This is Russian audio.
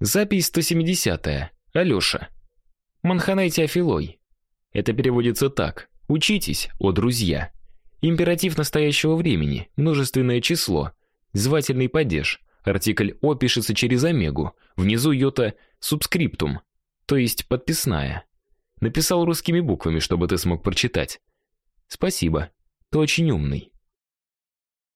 Запись 170. -я. Алёша. Манханай Теофилой. Это переводится так: Учитесь, о друзья. Императив настоящего времени, множественное число, звательный падеж. Артикль о пишется через омегу, внизу йота субскриптум, то есть подписная. Написал русскими буквами, чтобы ты смог прочитать. Спасибо. Ты очень умный.